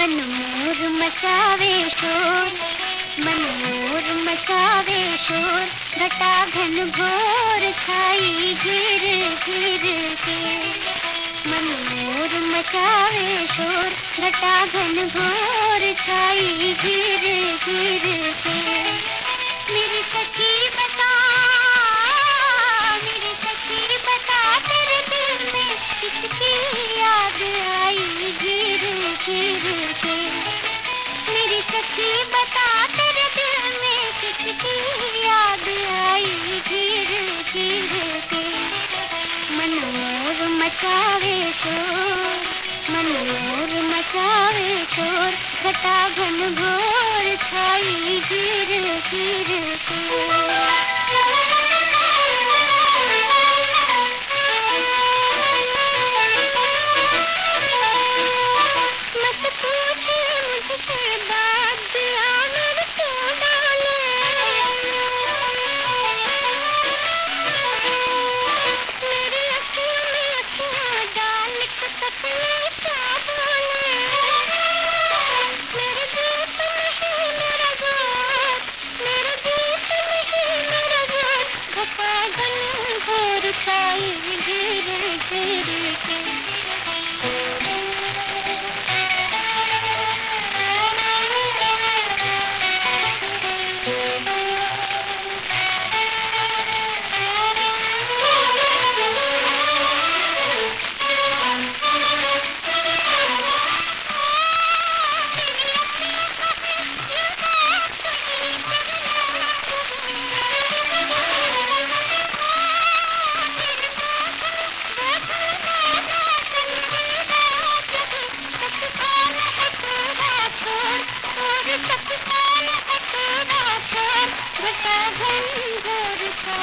मनमोर मचावे शोर मनमोर मचावे शोर घटा घन घोर खाई गिर गिर के। मनमोर मचावे शोर घटा घन घोर खाई गिर गिर चोर मनोर मचावे चोर घटा घन घोर छाई गिर गिर चोर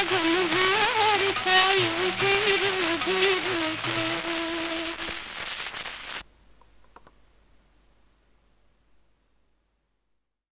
I'm gonna hurt you.